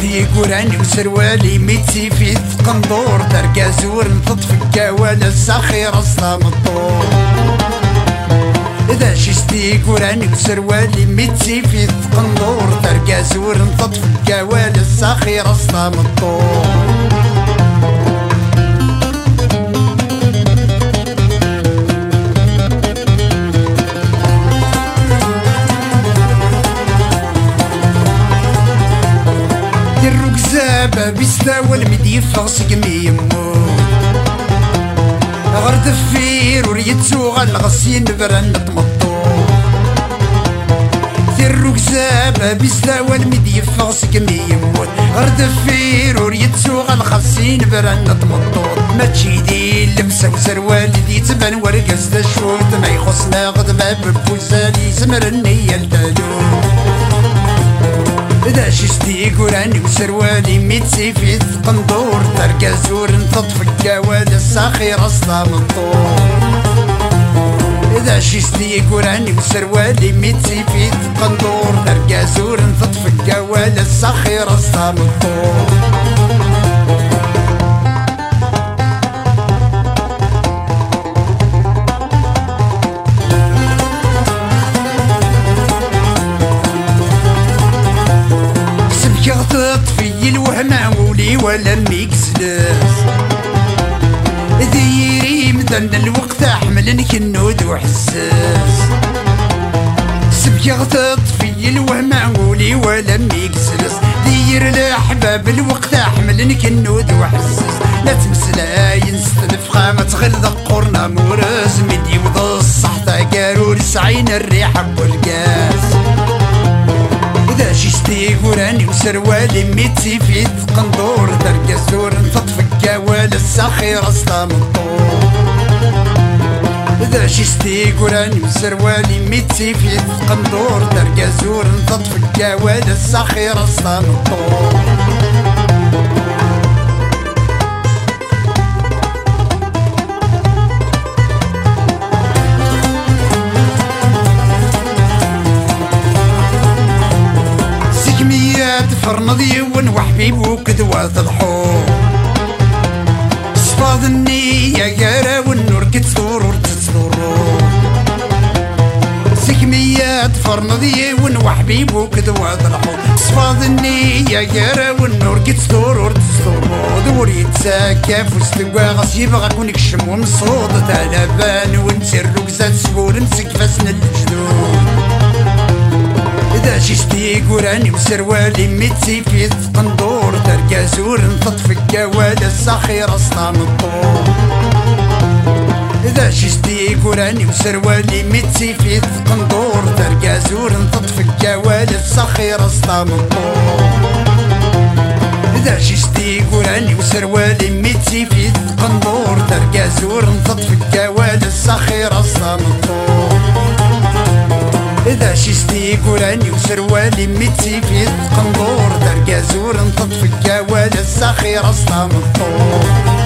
شيستي قراني وسروالي ميتسي في قندور درقا زور نطط في الكوالة الساخير أصلا مطور إذا شيستي قراني وسروالي ميتسي في قندور درقا زور نطط في الكوالة الساخير أصلا مطور بيستوى المدي فغسك ميمو غير دفير وريد سوغ الغسين برن تمطو ثيرو كزاب بيستوى المدي فغسك ميمو غير دفير وريد سوغ الغسين برن تمطو ما تشيدي لبسة وسروال دي تبان ورقز دشوت ما يخصنا غد باب بوزالي زمرني التالو إذا ششتي قراني وسروالي ميتسي في قندور ترقى زور نطط الكوالي الساخير أصلا مطور إذا ششتي قراني وسروالي ميتسي في قندور ترقى زور نطط الكوالي الساخير أصلا مطور ولا ميكسلس ذيري مدن الوقت أحمل كنود وحساس. سبيغ تطفي الوهم عولي ولا ميكسلس دير الأحباب الوقت أحمل كنود وحساس. لا تمسلاين ستلف خامة تغل قرنا مورس مدي وض الصح قارور سعين الريحة والقاس قراني وسروالي ميتي في قندور درقا زور نفط في الكوال الساخير أصلا مطور إذا شيستي قراني وسروالي ميتي في قندور درقا زور نفط في الكوال الساخير أصلا مطور فرمض وحبيب وكذوات الحور صفاض النية قارا والنور كتسور ورتسور سكميات فرمض يون وحبيب وكذوات الحور صفاض النية قارا والنور كتسور ورتسور دور يتساكف وستنقى غصيب غاكون كشم ومصوض تالبان ونسر ركزات سبور نسك فاسن ششتي قراني وسروالي ميتسي في قندور ترقى زور نطط في الكوالي الصخير أصلا الطور. إذا ششتي قراني وسروالي ميتسي في قندور ترقى زور نطط في الكوالي الصخير أصلا الطور. إذا ششتي قراني وسروالي ميتسي في قندور ترقى زور نطط في الكوالي الصخير أصلا الطور. إذا شيستي قراني وسروالي ميتسي في قندور درقا زور نطط في الكوالي الساخير أصلا مطور